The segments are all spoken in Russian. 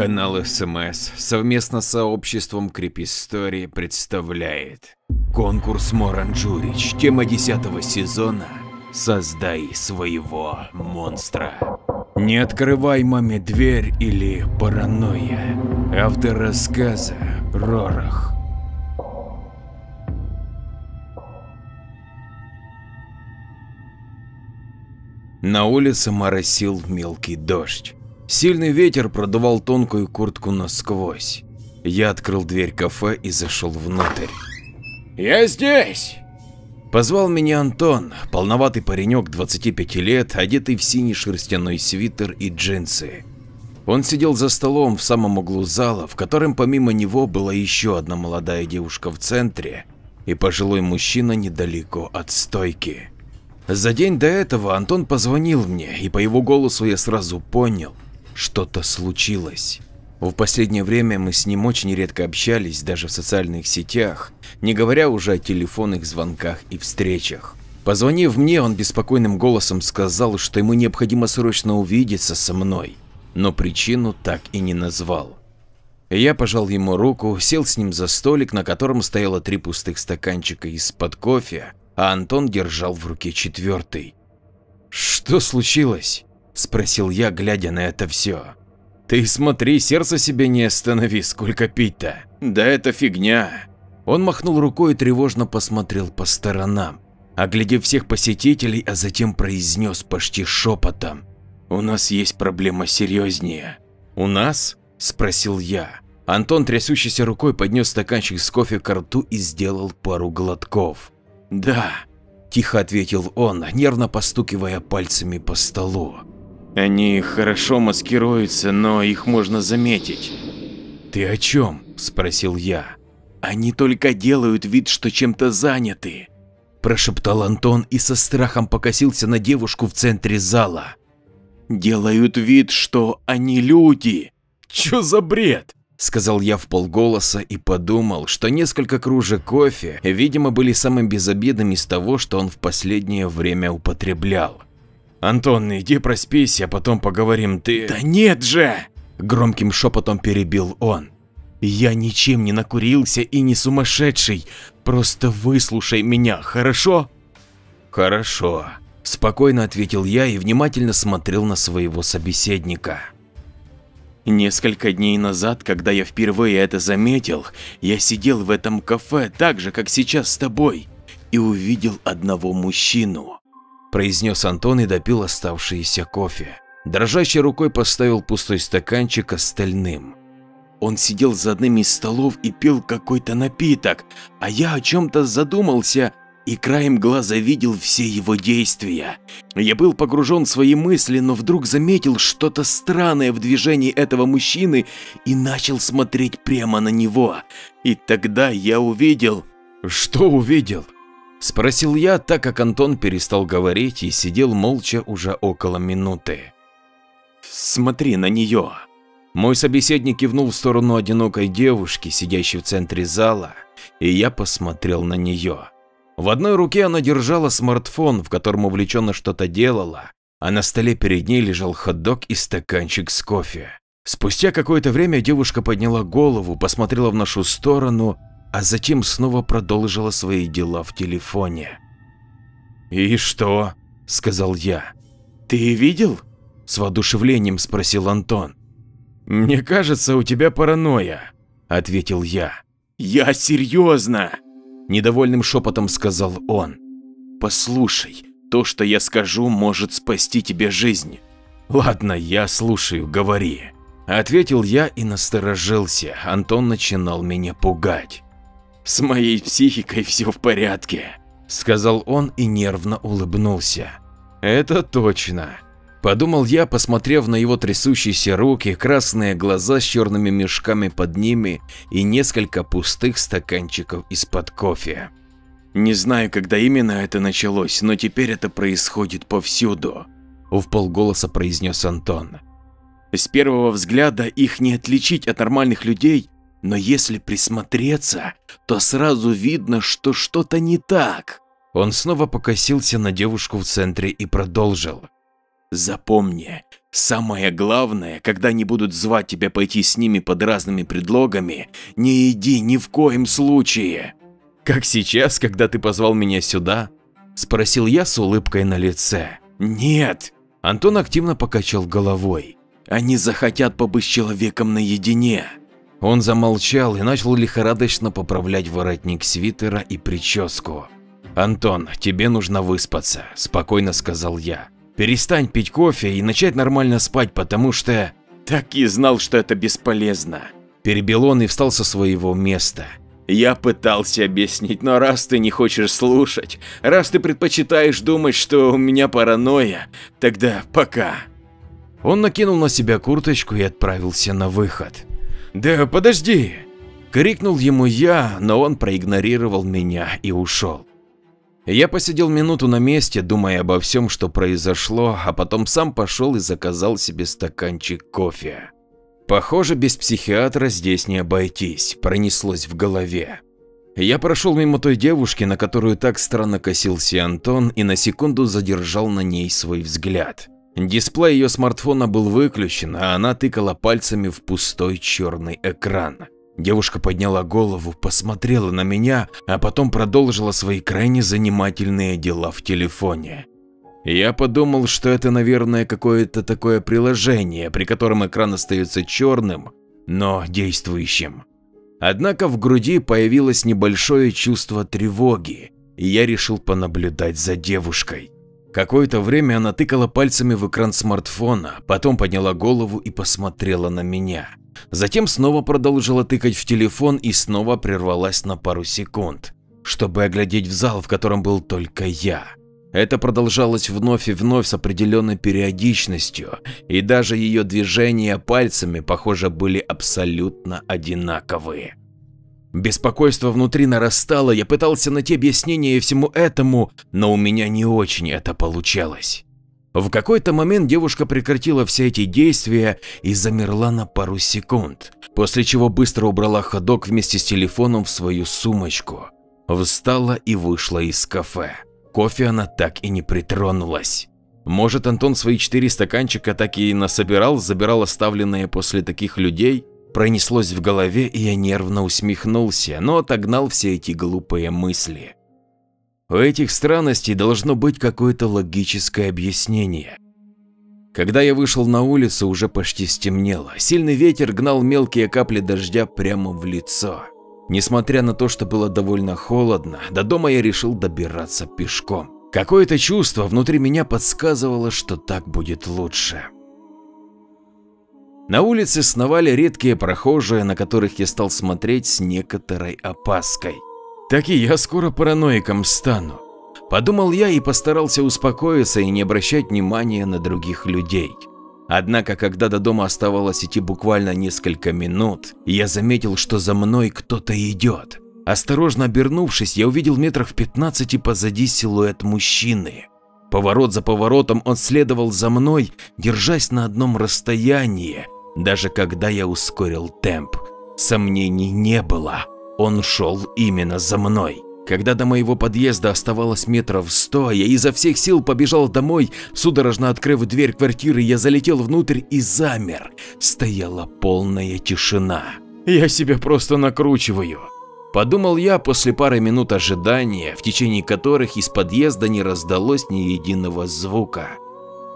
Канал СМС совместно с сообществом Крипистори представляет конкурс Моранджурич, тема 10 сезона «Создай своего монстра». Не открывай маме дверь или паранойя. Автор рассказа Рорах. На улице моросил мелкий дождь. Сильный ветер продувал тонкую куртку насквозь. Я открыл дверь кафе и зашел внутрь. «Я здесь!» Позвал меня Антон, полноватый паренек 25 лет, одетый в синий шерстяной свитер и джинсы. Он сидел за столом в самом углу зала, в котором помимо него была еще одна молодая девушка в центре и пожилой мужчина недалеко от стойки. За день до этого Антон позвонил мне, и по его голосу я сразу понял, что-то случилось. В последнее время мы с ним очень редко общались, даже в социальных сетях, не говоря уже о телефонных звонках и встречах. Позвонив мне, он беспокойным голосом сказал, что ему необходимо срочно увидеться со мной, но причину так и не назвал. Я пожал ему руку, сел с ним за столик, на котором стояло три пустых стаканчика из-под кофе, а Антон держал в руке четвертый. «Что случилось?» – спросил я, глядя на это все. «Ты смотри, сердце себе не останови, сколько пить-то. Да это фигня». Он махнул рукой и тревожно посмотрел по сторонам, оглядев всех посетителей, а затем произнес почти шепотом. «У нас есть проблема серьезнее». «У нас?» – спросил я. Антон трясущейся рукой поднес стаканчик с кофе к рту и сделал пару глотков. «Да», – тихо ответил он, нервно постукивая пальцами по столу. «Они хорошо маскируются, но их можно заметить». «Ты о чем?» – спросил я. «Они только делают вид, что чем-то заняты», – прошептал Антон и со страхом покосился на девушку в центре зала. «Делают вид, что они люди. Чё за бред?» сказал я в полголоса и подумал, что несколько кружек кофе, видимо, были самым безобидным из того, что он в последнее время употреблял. «Антон, иди проспись, а потом поговорим, ты…» «Да нет же!» – громким шепотом перебил он. «Я ничем не накурился и не сумасшедший, просто выслушай меня, хорошо?» «Хорошо», – спокойно ответил я и внимательно смотрел на своего собеседника. Несколько дней назад, когда я впервые это заметил, я сидел в этом кафе так же, как сейчас с тобой, и увидел одного мужчину. Произнес Антон и допил оставшийся кофе. Дрожащей рукой поставил пустой стаканчик остальным. Он сидел за одним из столов и пил какой-то напиток, а я о чем-то задумался и краем глаза видел все его действия. Я был погружен в свои мысли, но вдруг заметил что-то странное в движении этого мужчины и начал смотреть прямо на него. И тогда я увидел… Что увидел? Спросил я, так как Антон перестал говорить и сидел молча уже около минуты. Смотри на нее. Мой собеседник кивнул в сторону одинокой девушки, сидящей в центре зала, и я посмотрел на нее. В одной руке она держала смартфон, в котором увлеченно что-то делала, а на столе перед ней лежал хот-дог и стаканчик с кофе. Спустя какое-то время девушка подняла голову, посмотрела в нашу сторону, а затем снова продолжила свои дела в телефоне. «И что?» – сказал я. «Ты видел?» – с воодушевлением спросил Антон. «Мне кажется, у тебя паранойя», – ответил я. «Я серьезно!» Недовольным шепотом сказал он. «Послушай, то, что я скажу, может спасти тебе жизнь». «Ладно, я слушаю, говори». Ответил я и насторожился, Антон начинал меня пугать. «С моей психикой все в порядке», – сказал он и нервно улыбнулся. «Это точно. Подумал я, посмотрев на его трясущиеся руки, красные глаза с черными мешками под ними и несколько пустых стаканчиков из-под кофе. Не знаю, когда именно это началось, но теперь это происходит повсюду, в полголоса произнес Антон. С первого взгляда их не отличить от нормальных людей, но если присмотреться, то сразу видно, что что-то не так. Он снова покосился на девушку в центре и продолжил. Запомни, Самое главное, когда они будут звать тебя пойти с ними под разными предлогами, не иди ни в коем случае. Как сейчас, когда ты позвал меня сюда? Спросил я с улыбкой на лице. Нет. Антон активно покачал головой. Они захотят побыть с человеком наедине. Он замолчал и начал лихорадочно поправлять воротник свитера и прическу. «Антон, тебе нужно выспаться», – спокойно сказал я. «Перестань пить кофе и начать нормально спать, потому что…» «Так и знал, что это бесполезно», – перебил он и встал со своего места. «Я пытался объяснить, но раз ты не хочешь слушать, раз ты предпочитаешь думать, что у меня паранойя, тогда пока». Он накинул на себя курточку и отправился на выход. «Да подожди!» – крикнул ему я, но он проигнорировал меня и ушел. Я посидел минуту на месте, думая обо всем, что произошло, а потом сам пошел и заказал себе стаканчик кофе. Похоже, без психиатра здесь не обойтись, пронеслось в голове. Я прошел мимо той девушки, на которую так странно косился Антон, и на секунду задержал на ней свой взгляд. Дисплей ее смартфона был выключен, а она тыкала пальцами в пустой черный экран. Девушка подняла голову, посмотрела на меня, а потом продолжила свои крайне занимательные дела в телефоне. Я подумал, что это, наверное, какое-то такое приложение, при котором экран остается черным, но действующим. Однако в груди появилось небольшое чувство тревоги, и я решил понаблюдать за девушкой. Какое-то время она тыкала пальцами в экран смартфона, потом подняла голову и посмотрела на меня. Затем снова продолжила тыкать в телефон и снова прервалась на пару секунд, чтобы оглядеть в зал, в котором был только я. Это продолжалось вновь и вновь с определенной периодичностью, и даже ее движения пальцами, похоже, были абсолютно одинаковые. Беспокойство внутри нарастало, я пытался найти объяснение всему этому, но у меня не очень это получалось. В какой-то момент девушка прекратила все эти действия и замерла на пару секунд, после чего быстро убрала ходок вместе с телефоном в свою сумочку. Встала и вышла из кафе. Кофе она так и не притронулась. Может, Антон свои четыре стаканчика так и насобирал, забирал оставленные после таких людей? Пронеслось в голове, и я нервно усмехнулся, но отогнал все эти глупые мысли. У этих странностей должно быть какое-то логическое объяснение. Когда я вышел на улицу, уже почти стемнело. Сильный ветер гнал мелкие капли дождя прямо в лицо. Несмотря на то, что было довольно холодно, до дома я решил добираться пешком. Какое-то чувство внутри меня подсказывало, что так будет лучше. На улице сновали редкие прохожие, на которых я стал смотреть с некоторой опаской. Так и я скоро параноиком стану. Подумал я и постарался успокоиться и не обращать внимания на других людей. Однако, когда до дома оставалось идти буквально несколько минут, я заметил, что за мной кто-то идет. Осторожно обернувшись, я увидел метрах в 15 позади силуэт мужчины. Поворот за поворотом он следовал за мной, держась на одном расстоянии, даже когда я ускорил темп. Сомнений не было. Он шел именно за мной. Когда до моего подъезда оставалось метров сто, я изо всех сил побежал домой, судорожно открыв дверь квартиры, я залетел внутрь и замер. Стояла полная тишина. Я себя просто накручиваю. Подумал я после пары минут ожидания, в течение которых из подъезда не раздалось ни единого звука.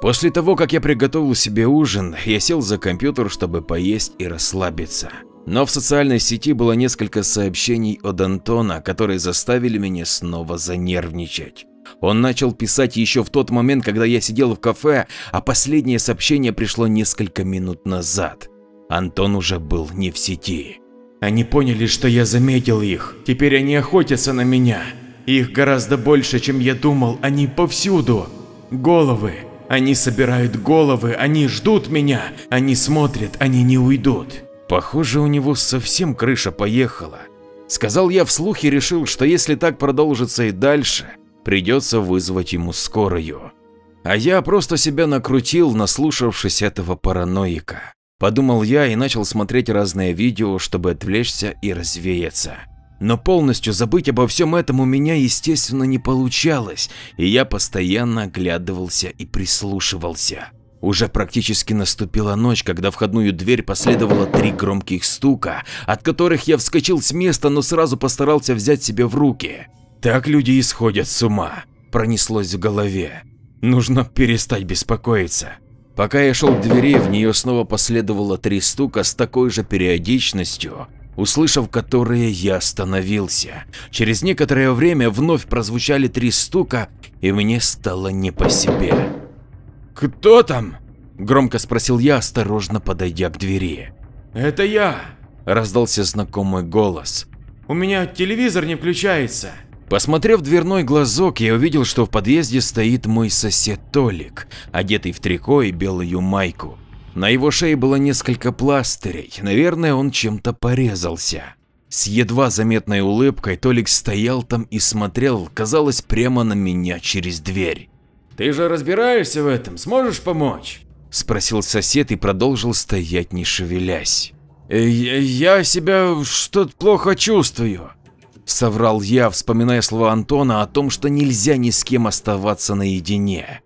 После того, как я приготовил себе ужин, я сел за компьютер, чтобы поесть и расслабиться. Но в социальной сети было несколько сообщений от Антона, которые заставили меня снова занервничать. Он начал писать еще в тот момент, когда я сидел в кафе, а последнее сообщение пришло несколько минут назад. Антон уже был не в сети. Они поняли, что я заметил их. Теперь они охотятся на меня. Их гораздо больше, чем я думал. Они повсюду. Головы. Они собирают головы. Они ждут меня. Они смотрят. Они не уйдут. Похоже, у него совсем крыша поехала. Сказал я вслух и решил, что если так продолжится и дальше, придется вызвать ему скорую. А я просто себя накрутил, наслушавшись этого параноика. Подумал я и начал смотреть разные видео, чтобы отвлечься и развеяться. Но полностью забыть обо всем этом у меня, естественно, не получалось, и я постоянно оглядывался и прислушивался. Уже практически наступила ночь, когда входную дверь последовало три громких стука, от которых я вскочил с места, но сразу постарался взять себя в руки. Так люди исходят с ума, пронеслось в голове. Нужно перестать беспокоиться. Пока я шел к двери, в нее снова последовало три стука с такой же периодичностью, услышав которые я остановился. Через некоторое время вновь прозвучали три стука, и мне стало не по себе. «Кто там?» – громко спросил я, осторожно подойдя к двери. «Это я!» – раздался знакомый голос. «У меня телевизор не включается!» Посмотрев в дверной глазок, я увидел, что в подъезде стоит мой сосед Толик, одетый в трико и белую майку. На его шее было несколько пластырей, наверное, он чем-то порезался. С едва заметной улыбкой Толик стоял там и смотрел, казалось, прямо на меня через дверь. «Ты же разбираешься в этом, сможешь помочь?» – спросил сосед и продолжил стоять, не шевелясь. «Я себя что-то плохо чувствую», – соврал я, вспоминая слова Антона о том, что нельзя ни с кем оставаться наедине.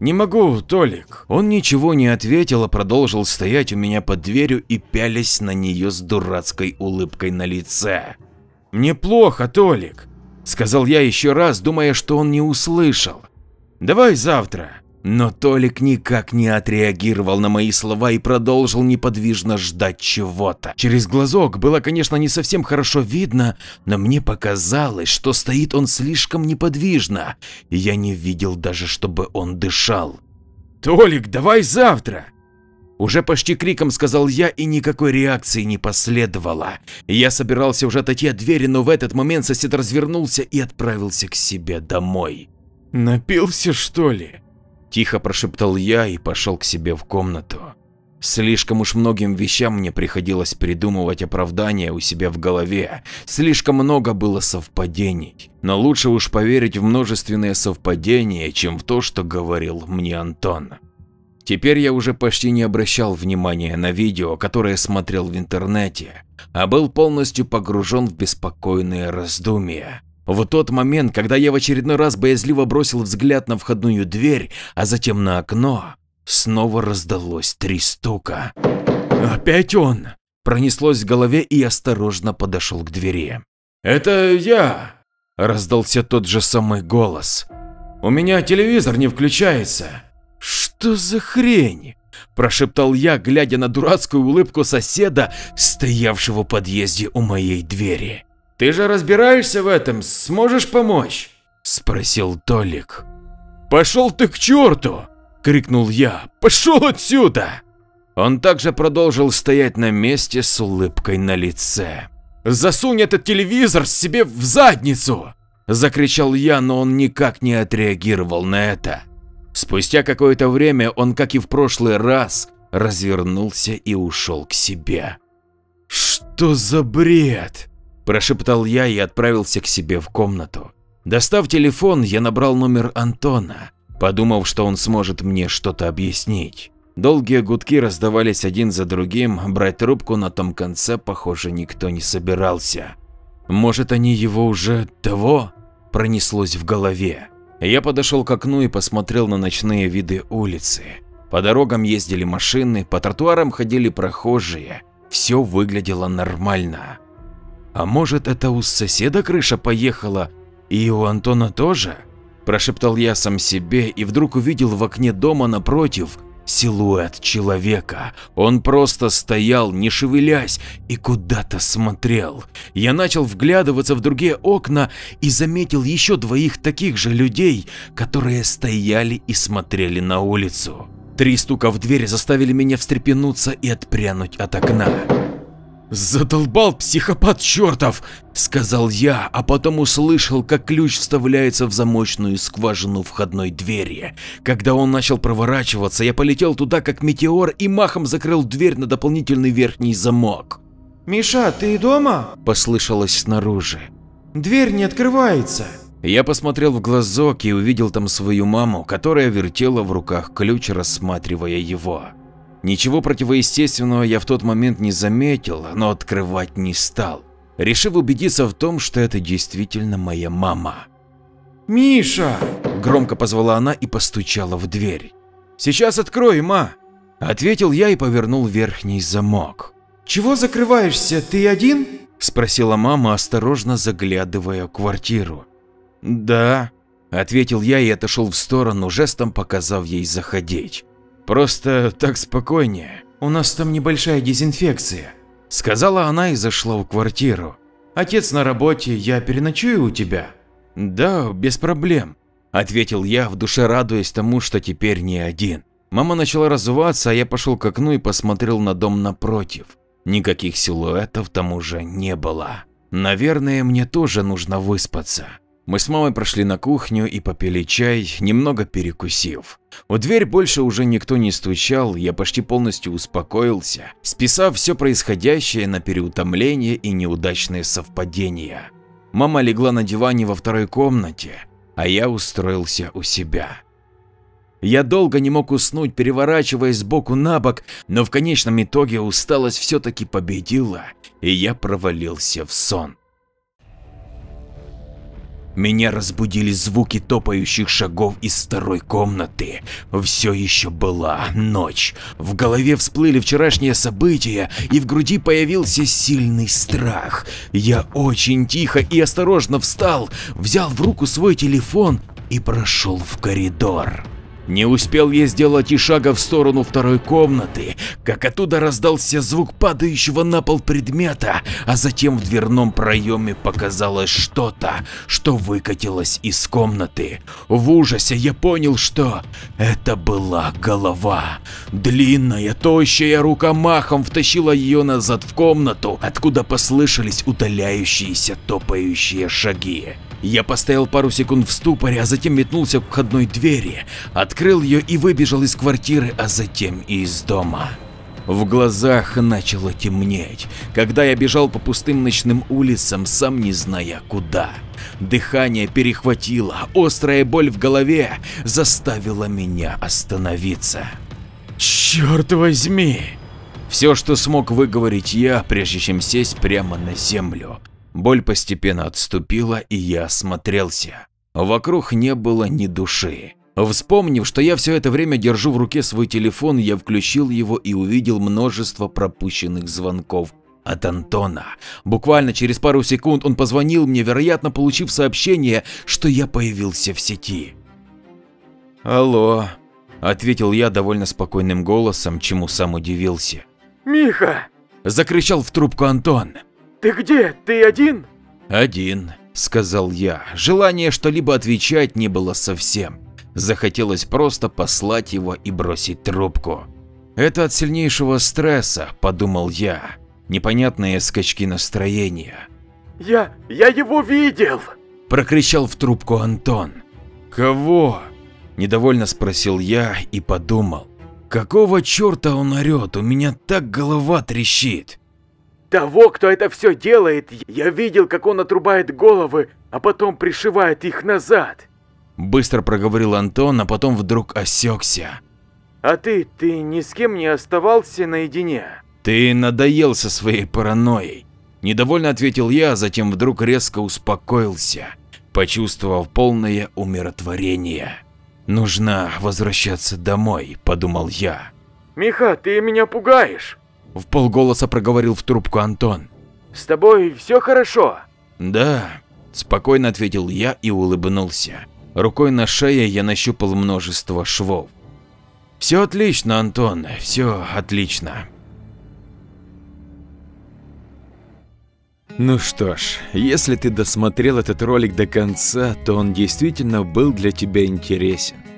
«Не могу, Толик». Он ничего не ответил, а продолжил стоять у меня под дверью и пялясь на нее с дурацкой улыбкой на лице. «Мне плохо, Толик», – сказал я еще раз, думая, что он не услышал. «Давай завтра». Но Толик никак не отреагировал на мои слова и продолжил неподвижно ждать чего-то. Через глазок было, конечно, не совсем хорошо видно, но мне показалось, что стоит он слишком неподвижно, и я не видел даже, чтобы он дышал. «Толик, давай завтра!» Уже почти криком сказал я, и никакой реакции не последовало. Я собирался уже отойти от двери, но в этот момент сосед развернулся и отправился к себе домой. «Напился, что ли?» Тихо прошептал я и пошел к себе в комнату. Слишком уж многим вещам мне приходилось придумывать оправдания у себя в голове, слишком много было совпадений. Но лучше уж поверить в множественные совпадения, чем в то, что говорил мне Антон. Теперь я уже почти не обращал внимания на видео, которое смотрел в интернете, а был полностью погружен в беспокойные раздумья. В тот момент, когда я в очередной раз боязливо бросил взгляд на входную дверь, а затем на окно, снова раздалось три стука. «Опять он!» Пронеслось в голове и осторожно подошел к двери. «Это я!» – раздался тот же самый голос. «У меня телевизор не включается». «Что за хрень?» – прошептал я, глядя на дурацкую улыбку соседа, стоявшего в подъезде у моей двери. Ты же разбираешься в этом, сможешь помочь? Спросил Толик. Пошел ты к черту! Крикнул я. Пошел отсюда! Он также продолжил стоять на месте с улыбкой на лице. «Засунь этот телевизор себе в задницу!» Закричал я, но он никак не отреагировал на это. Спустя какое-то время он, как и в прошлый раз, развернулся и ушел к себе. «Что за бред?» Прошептал я и отправился к себе в комнату. Достав телефон, я набрал номер Антона, подумав, что он сможет мне что-то объяснить. Долгие гудки раздавались один за другим, брать трубку на том конце, похоже, никто не собирался. Может, они его уже того? Пронеслось в голове. Я подошел к окну и посмотрел на ночные виды улицы. По дорогам ездили машины, по тротуарам ходили прохожие. Все выглядело нормально. А может, это у соседа крыша поехала и у Антона тоже? Прошептал я сам себе и вдруг увидел в окне дома напротив силуэт человека. Он просто стоял, не шевелясь, и куда-то смотрел. Я начал вглядываться в другие окна и заметил еще двоих таких же людей, которые стояли и смотрели на улицу. Три стука в дверь заставили меня встрепенуться и отпрянуть от окна. «Задолбал психопат чертов!» – сказал я, а потом услышал, как ключ вставляется в замочную скважину входной двери. Когда он начал проворачиваться, я полетел туда как метеор и махом закрыл дверь на дополнительный верхний замок. «Миша, ты дома?» – послышалось снаружи. «Дверь не открывается». Я посмотрел в глазок и увидел там свою маму, которая вертела в руках ключ, рассматривая его. Ничего противоестественного я в тот момент не заметил, но открывать не стал, решив убедиться в том, что это действительно моя мама. «Миша!» – громко позвала она и постучала в дверь. Сейчас открою, ма, ответил я и повернул верхний замок. Чего закрываешься, ты один? Спросила мама, осторожно заглядывая в квартиру. Да, ответил я и отошел в сторону, жестом показав ей заходить. Просто так спокойнее. У нас там небольшая дезинфекция, сказала она и зашла в квартиру. Отец на работе, я переночую у тебя. Да, без проблем, ответил я, в душе радуясь тому, что теперь не один. Мама начала разуваться, а я пошел к окну и посмотрел на дом напротив. Никаких силуэтов там уже не было. Наверное, мне тоже нужно выспаться. Мы с мамой прошли на кухню и попили чай, немного перекусив. В дверь больше уже никто не стучал, я почти полностью успокоился, списав все происходящее на переутомление и неудачные совпадения. Мама легла на диване во второй комнате, а я устроился у себя. Я долго не мог уснуть, переворачиваясь сбоку на бок, но в конечном итоге усталость все-таки победила, и я провалился в сон. Меня разбудили звуки топающих шагов из второй комнаты. Все еще была ночь. В голове всплыли вчерашние события, и в груди появился сильный страх. Я очень тихо и осторожно встал, взял в руку свой телефон и прошел в коридор. Не успел я сделать и шага в сторону второй комнаты, как оттуда раздался звук падающего на пол предмета, а затем в дверном проеме показалось что-то, что выкатилось из комнаты. В ужасе я понял, что это была голова. Длинная, тощая рука махом втащила ее назад в комнату, откуда послышались удаляющиеся топающие шаги. Я постоял пару секунд в ступоре, а затем метнулся к входной двери, открыл ее и выбежал из квартиры, а затем и из дома. В глазах начало темнеть, когда я бежал по пустым ночным улицам, сам не зная куда. Дыхание перехватило, острая боль в голове заставила меня остановиться. Черт возьми! Все, что смог выговорить я, прежде чем сесть прямо на землю. Боль постепенно отступила, и я осмотрелся. Вокруг не было ни души. Вспомнив, что я все это время держу в руке свой телефон, я включил его и увидел множество пропущенных звонков от Антона. Буквально через пару секунд он позвонил мне, вероятно, получив сообщение, что я появился в сети. «Алло», – ответил я довольно спокойным голосом, чему сам удивился. «Миха!» – закричал в трубку Антон. Ты где? Ты один? Один, сказал я. Желания что-либо отвечать не было совсем. Захотелось просто послать его и бросить трубку. Это от сильнейшего стресса, подумал я. Непонятные скачки настроения. Я... я его видел! Прокричал в трубку Антон. Кого? Недовольно спросил я и подумал. Какого черта он орет? У меня так голова трещит. Того, кто это все делает, я видел, как он отрубает головы, а потом пришивает их назад. Быстро проговорил Антон, а потом вдруг осекся. А ты, ты ни с кем не оставался наедине? Ты надоел со своей паранойей. Недовольно ответил я, а затем вдруг резко успокоился, почувствовав полное умиротворение. Нужно возвращаться домой, подумал я. Миха, ты меня пугаешь. В полголоса проговорил в трубку Антон. С тобой все хорошо? Да, спокойно ответил я и улыбнулся. Рукой на шее я нащупал множество швов. Все отлично, Антон, все отлично. Ну что ж, если ты досмотрел этот ролик до конца, то он действительно был для тебя интересен.